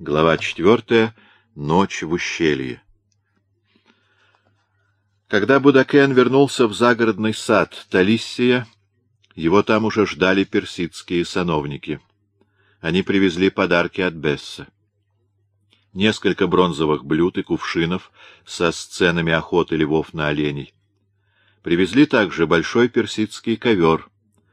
Глава четвертая. Ночь в ущелье. Когда Будакен вернулся в загородный сад Талиссия, его там уже ждали персидские сановники. Они привезли подарки от Бесса. Несколько бронзовых блюд и кувшинов со сценами охоты львов на оленей. Привезли также большой персидский ковер.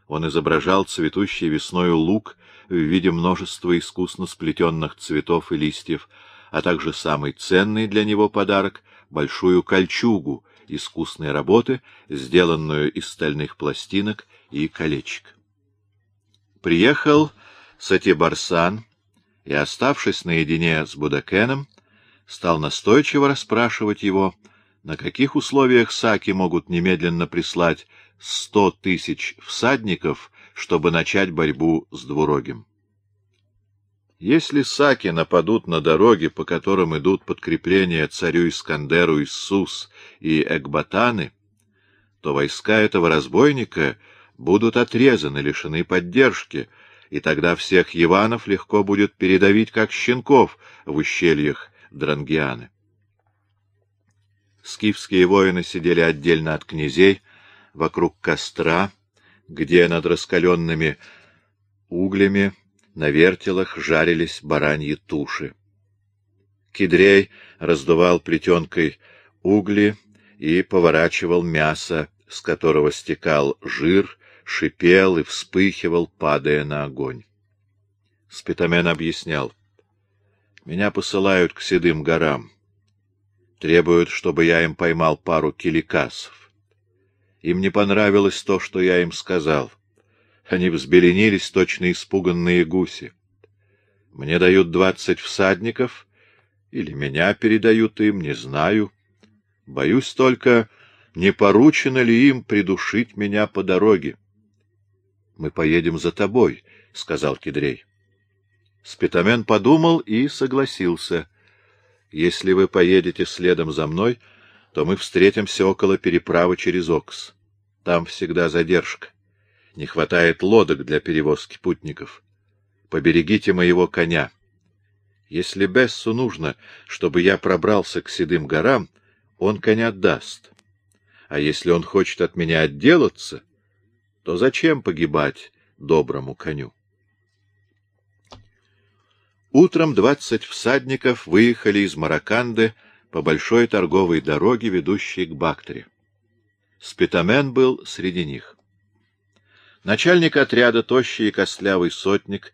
Он изображал цветущий весною лук в виде множества искусно сплетенных цветов и листьев, а также самый ценный для него подарок — большую кольчугу искусной работы, сделанную из стальных пластинок и колечек. Приехал Сатибарсан и, оставшись наедине с Будакеном, стал настойчиво расспрашивать его, на каких условиях Саки могут немедленно прислать сто тысяч всадников, чтобы начать борьбу с двурогим. Если Саки нападут на дороги, по которым идут подкрепления царю Искандеру Иисус и Экбатаны, то войска этого разбойника будут отрезаны, лишены поддержки, и тогда всех Иванов легко будет передавить, как щенков в ущельях Дрангианы. Скифские воины сидели отдельно от князей, вокруг костра, где над раскаленными углями на вертелах жарились бараньи туши. Кидрей раздувал плетенкой угли и поворачивал мясо, с которого стекал жир, шипел и вспыхивал, падая на огонь. Спитамен объяснял. — Меня посылают к седым горам. Требуют, чтобы я им поймал пару киликасов. Им не понравилось то, что я им сказал — они взбеленились, точно испуганные гуси. Мне дают двадцать всадников, или меня передают им, не знаю. Боюсь только, не поручено ли им придушить меня по дороге. — Мы поедем за тобой, — сказал Кедрей. Спитамен подумал и согласился. — Если вы поедете следом за мной, то мы встретимся около переправы через Окс. Там всегда задержка. Не хватает лодок для перевозки путников. Поберегите моего коня. Если Бессу нужно, чтобы я пробрался к седым горам, он коня даст. А если он хочет от меня отделаться, то зачем погибать доброму коню? Утром двадцать всадников выехали из Мараканды по большой торговой дороге, ведущей к Бактере. Спитамен был среди них. Начальник отряда, тощий и костлявый сотник,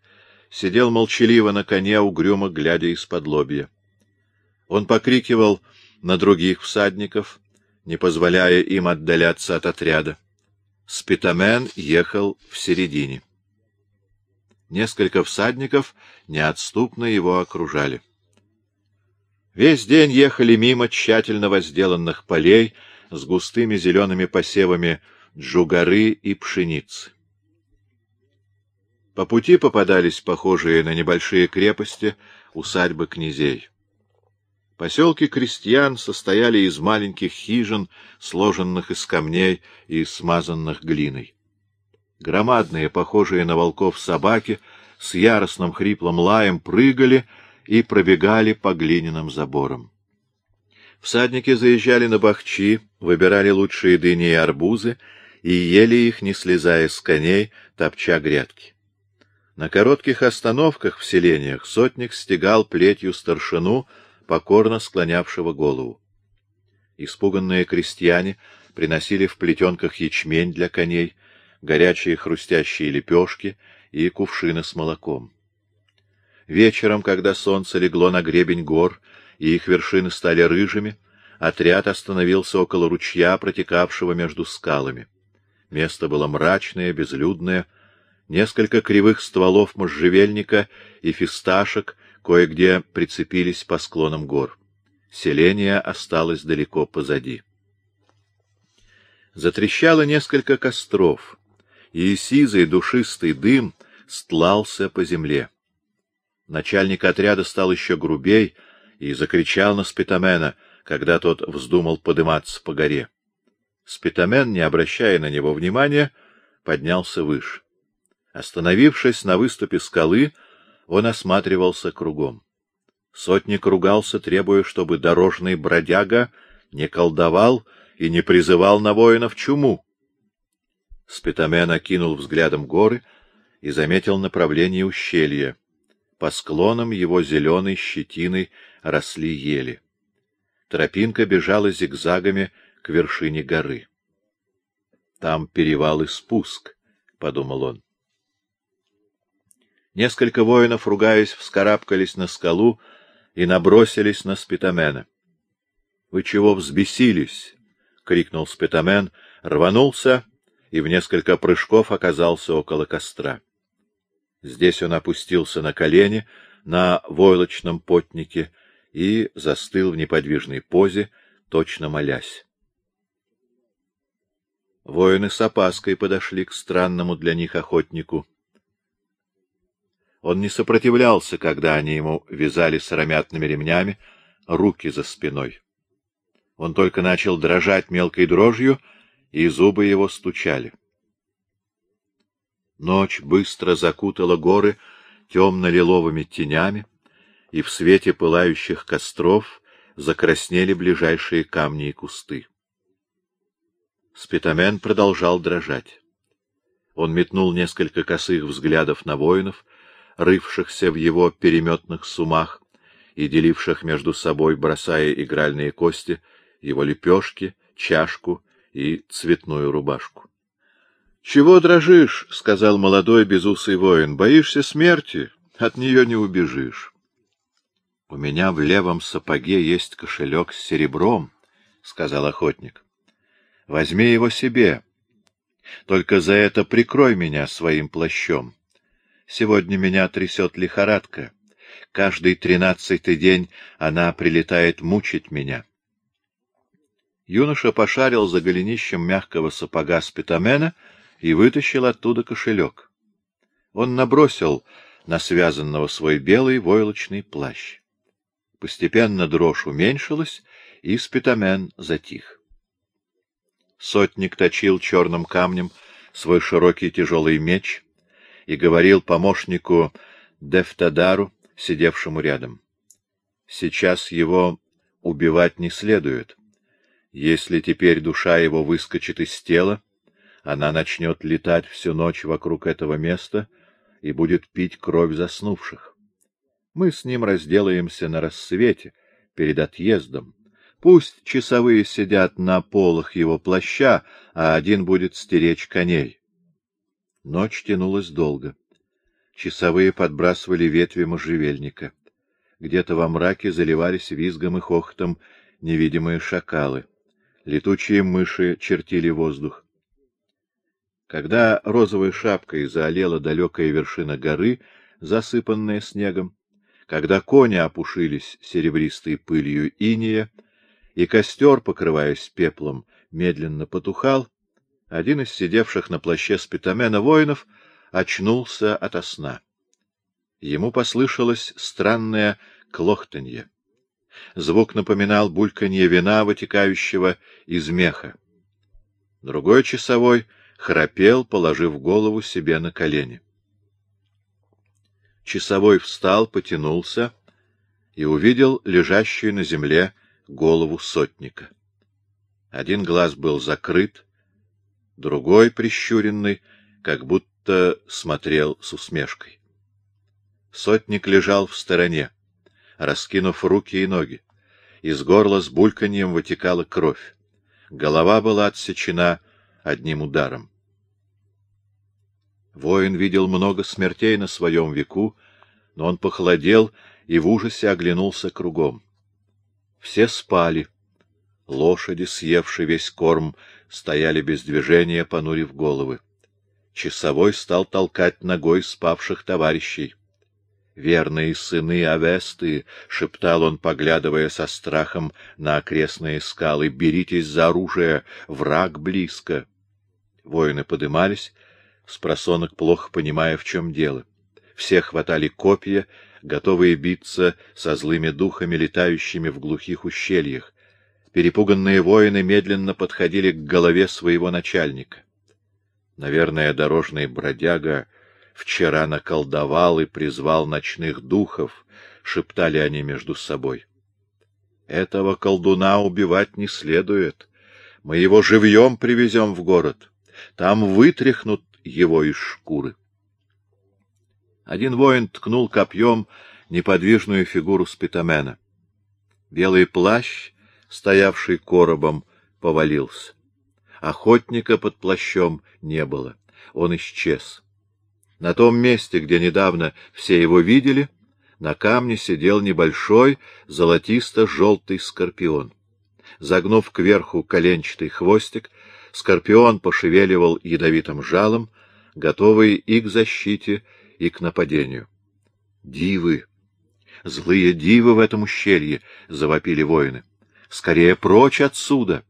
сидел молчаливо на коне, угрюмо глядя из-под лобья. Он покрикивал на других всадников, не позволяя им отдаляться от отряда. Спитамен ехал в середине. Несколько всадников неотступно его окружали. Весь день ехали мимо тщательно возделанных полей с густыми зелеными посевами джугары и пшеницы. По пути попадались похожие на небольшие крепости усадьбы князей. Поселки крестьян состояли из маленьких хижин, сложенных из камней и смазанных глиной. Громадные, похожие на волков собаки, с яростным хриплым лаем прыгали и пробегали по глиняным заборам. Всадники заезжали на бахчи, выбирали лучшие дыни и арбузы и ели их, не слезая с коней, топча грядки. На коротких остановках в селениях сотник стегал плетью старшину, покорно склонявшего голову. Испуганные крестьяне приносили в плетенках ячмень для коней, горячие хрустящие лепешки и кувшины с молоком. Вечером, когда солнце легло на гребень гор, и их вершины стали рыжими, отряд остановился около ручья, протекавшего между скалами. Место было мрачное, безлюдное, Несколько кривых стволов можжевельника и фисташек кое-где прицепились по склонам гор. Селение осталось далеко позади. Затрещало несколько костров, и сизый душистый дым стлался по земле. Начальник отряда стал еще грубей и закричал на Спитамена, когда тот вздумал подыматься по горе. Спитамен, не обращая на него внимания, поднялся выше. Остановившись на выступе скалы, он осматривался кругом. Сотник ругался, требуя, чтобы дорожный бродяга не колдовал и не призывал на воинов чуму. Спитамен окинул взглядом горы и заметил направление ущелья. По склонам его зеленой щетиной росли ели. Тропинка бежала зигзагами к вершине горы. Там перевал и спуск, — подумал он. Несколько воинов, ругаясь, вскарабкались на скалу и набросились на Спитамена. — Вы чего взбесились? — крикнул Спитамен, рванулся и в несколько прыжков оказался около костра. Здесь он опустился на колени на войлочном потнике и застыл в неподвижной позе, точно молясь. Воины с опаской подошли к странному для них охотнику. Он не сопротивлялся, когда они ему вязали сыромятными ремнями руки за спиной. Он только начал дрожать мелкой дрожью, и зубы его стучали. Ночь быстро закутала горы темно-лиловыми тенями, и в свете пылающих костров закраснели ближайшие камни и кусты. Спитамен продолжал дрожать. Он метнул несколько косых взглядов на воинов, рывшихся в его переметных сумах и деливших между собой, бросая игральные кости, его лепешки, чашку и цветную рубашку. — Чего дрожишь? — сказал молодой безусый воин. — Боишься смерти? От нее не убежишь. — У меня в левом сапоге есть кошелек с серебром, — сказал охотник. Возьми его себе. Только за это прикрой меня своим плащом. Сегодня меня трясет лихорадка. Каждый тринадцатый день она прилетает мучить меня. Юноша пошарил за голенищем мягкого сапога спитамена и вытащил оттуда кошелек. Он набросил на связанного свой белый войлочный плащ. Постепенно дрожь уменьшилась, и спитамен затих. Сотник точил черным камнем свой широкий тяжелый меч и говорил помощнику Дефтадару, сидевшему рядом. Сейчас его убивать не следует. Если теперь душа его выскочит из тела, она начнет летать всю ночь вокруг этого места и будет пить кровь заснувших. Мы с ним разделаемся на рассвете, перед отъездом. Пусть часовые сидят на полах его плаща, а один будет стеречь коней. Ночь тянулась долго. Часовые подбрасывали ветви можжевельника. Где-то во мраке заливались визгом и хохотом невидимые шакалы. Летучие мыши чертили воздух. Когда розовой шапкой заолела далекая вершина горы, засыпанная снегом, когда кони опушились серебристой пылью иния, и костер, покрываясь пеплом, медленно потухал, один из сидевших на плаще спитамена воинов очнулся ото сна. Ему послышалось странное клохтанье. Звук напоминал бульканье вина, вытекающего из меха. Другой часовой храпел, положив голову себе на колени. Часовой встал, потянулся и увидел лежащую на земле голову сотника. Один глаз был закрыт, другой, прищуренный, как будто смотрел с усмешкой. Сотник лежал в стороне, раскинув руки и ноги. Из горла с бульканьем вытекала кровь. Голова была отсечена одним ударом. Воин видел много смертей на своем веку, но он похолодел и в ужасе оглянулся кругом. Все спали. Лошади, съевшие весь корм, стояли без движения, понурив головы. Часовой стал толкать ногой спавших товарищей. «Верные сыны Авесты!» — шептал он, поглядывая со страхом на окрестные скалы. «Беритесь за оружие! Враг близко!» Воины подымались, спросонок плохо понимая, в чем дело. Все хватали копья готовые биться со злыми духами, летающими в глухих ущельях. Перепуганные воины медленно подходили к голове своего начальника. Наверное, дорожный бродяга вчера наколдовал и призвал ночных духов, шептали они между собой. Этого колдуна убивать не следует. Мы его живьем привезем в город. Там вытряхнут его из шкуры. Один воин ткнул копьем неподвижную фигуру спитамена. Белый плащ, стоявший коробом, повалился. Охотника под плащом не было. Он исчез. На том месте, где недавно все его видели, на камне сидел небольшой золотисто-желтый скорпион. Загнув кверху коленчатый хвостик, скорпион пошевеливал ядовитым жалом, готовый и к защите, и к нападению. «Дивы! Злые дивы в этом ущелье!» — завопили воины. «Скорее прочь отсюда!»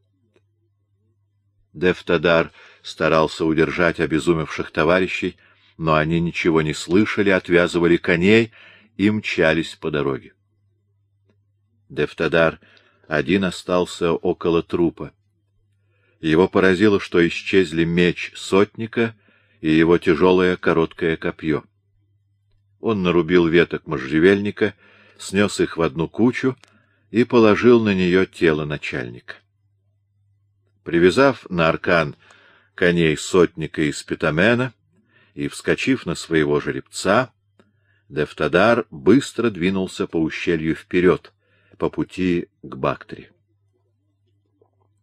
Дефтадар старался удержать обезумевших товарищей, но они ничего не слышали, отвязывали коней и мчались по дороге. Дефтадар один остался около трупа. Его поразило, что исчезли меч сотника и его тяжелое короткое копье. Он нарубил веток можжевельника, снес их в одну кучу и положил на нее тело начальника. Привязав на аркан коней сотника из Питамена и вскочив на своего жеребца, Дефтадар быстро двинулся по ущелью вперед, по пути к Бактре.